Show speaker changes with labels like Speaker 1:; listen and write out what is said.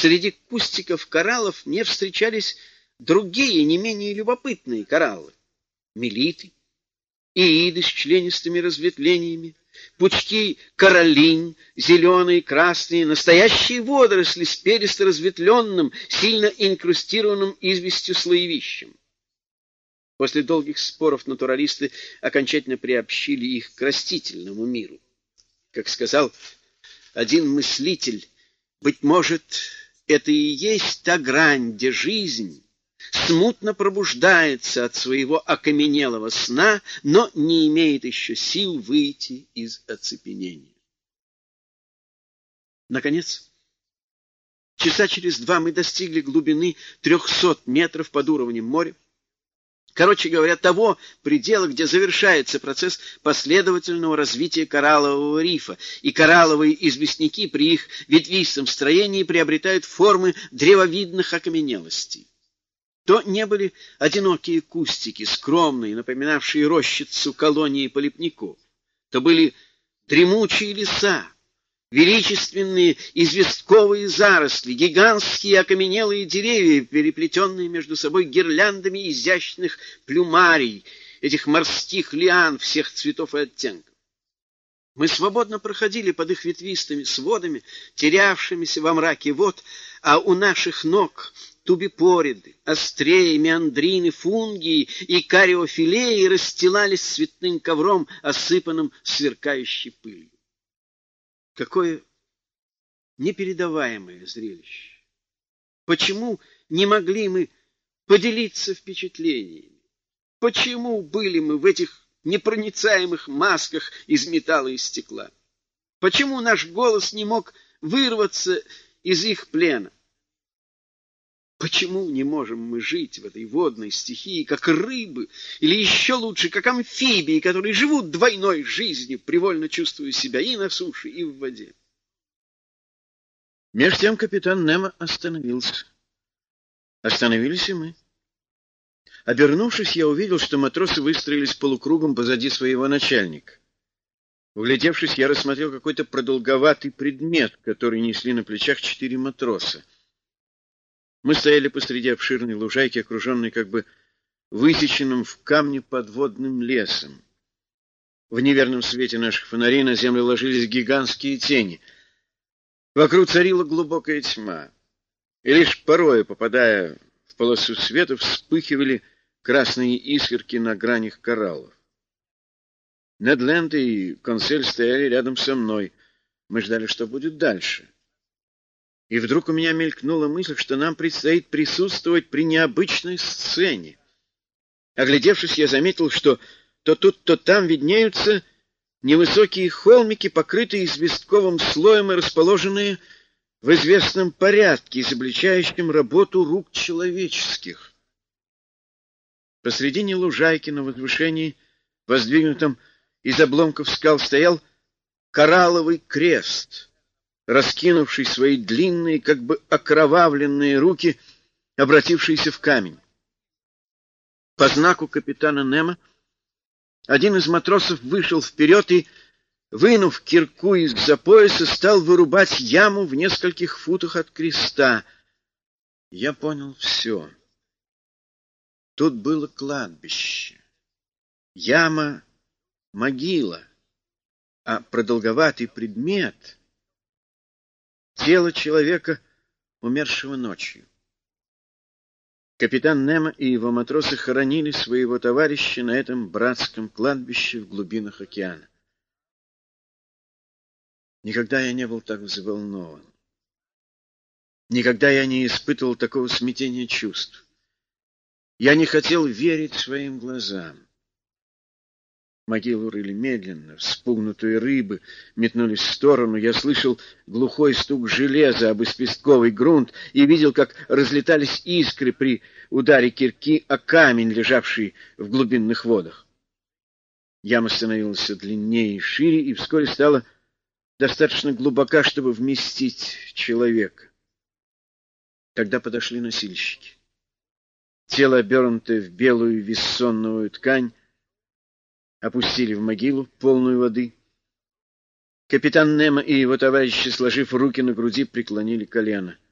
Speaker 1: Среди кустиков кораллов мне встречались другие, не менее любопытные кораллы. Мелиты, ииды с членистыми разветвлениями, пучки кораллинь, зеленые, красные, настоящие водоросли с перисто разветвленным, сильно инкрустированным известью слоевищем. После долгих споров натуралисты окончательно приобщили их к растительному миру. Как сказал один мыслитель, быть может, это и есть та грань, где жизнь смутно пробуждается от своего окаменелого сна, но не имеет еще сил выйти из оцепенения. Наконец, часа через два мы достигли глубины трехсот метров под уровнем моря, Короче говоря, того предела, где завершается процесс последовательного развития кораллового рифа, и коралловые известняки при их ветвистом строении приобретают формы древовидных окаменелостей. То не были одинокие кустики, скромные, напоминавшие рощицу колонии полипников, то были дремучие леса, величественные известковые заросли, гигантские окаменелые деревья, переплетенные между собой гирляндами изящных плюмарий, этих морских лиан всех цветов и оттенков. Мы свободно проходили под их ветвистыми сводами, терявшимися во мраке вод, а у наших ног тубипориды, остреи, меандрины, фунгии и кариофилеи расстилались цветным ковром, осыпанным сверкающей пылью. Какое непередаваемое зрелище! Почему не могли мы поделиться впечатлениями? Почему были мы в этих непроницаемых масках из металла и стекла? Почему наш голос не мог вырваться из их плена? Почему не можем мы жить в этой водной стихии, как рыбы, или еще лучше, как амфибии, которые живут двойной жизнью, привольно чувствуя себя и на суше, и в воде?
Speaker 2: Меж тем капитан Немо остановился. Остановились и мы. Обернувшись, я увидел, что матросы выстроились полукругом позади своего начальника. Углядевшись, я рассмотрел какой-то продолговатый предмет, который несли на плечах четыре матроса. Мы стояли посреди обширной лужайки, окруженной как бы высеченным в камне подводным лесом. В неверном свете наших фонарей на землю ложились гигантские тени. Вокруг царила глубокая тьма, и лишь порой, попадая в полосу света, вспыхивали красные искорки на гранях кораллов. Недленд и Консель стояли рядом со мной. Мы ждали, что будет дальше. — и вдруг у меня мелькнула мысль, что нам предстоит присутствовать при необычной сцене. Оглядевшись, я заметил, что то тут, то там виднеются невысокие холмики, покрытые известковым слоем и расположенные в известном порядке, изобличающем работу рук человеческих. Посредине лужайки на возвышении, воздвигнутом из обломков скал, стоял коралловый крест — раскинувший свои длинные, как бы окровавленные руки, обратившиеся в камень. По знаку капитана Немо один из матросов вышел вперед и, вынув кирку из-за пояса, стал вырубать яму в нескольких футах от креста. Я понял все. Тут было кладбище. Яма — могила, а продолговатый предмет — тело человека, умершего ночью. Капитан Немо и его матросы хоронили своего товарища на этом братском кладбище в глубинах океана. Никогда я не был так взволнован. Никогда я не испытывал такого смятения чувств. Я не хотел верить своим глазам. Могилу рыли медленно, вспугнутые рыбы метнулись в сторону. Я слышал глухой стук железа об испестковый грунт и видел, как разлетались искры при ударе кирки о камень, лежавший в глубинных водах. Яма становилась длиннее и шире, и вскоре стала достаточно глубока, чтобы вместить человека. Тогда подошли носильщики. Тело, обернутое в белую виссонновую ткань, опустили в могилу, полную воды. Капитан Немо и его товарищи, сложив руки на груди, преклонили колено —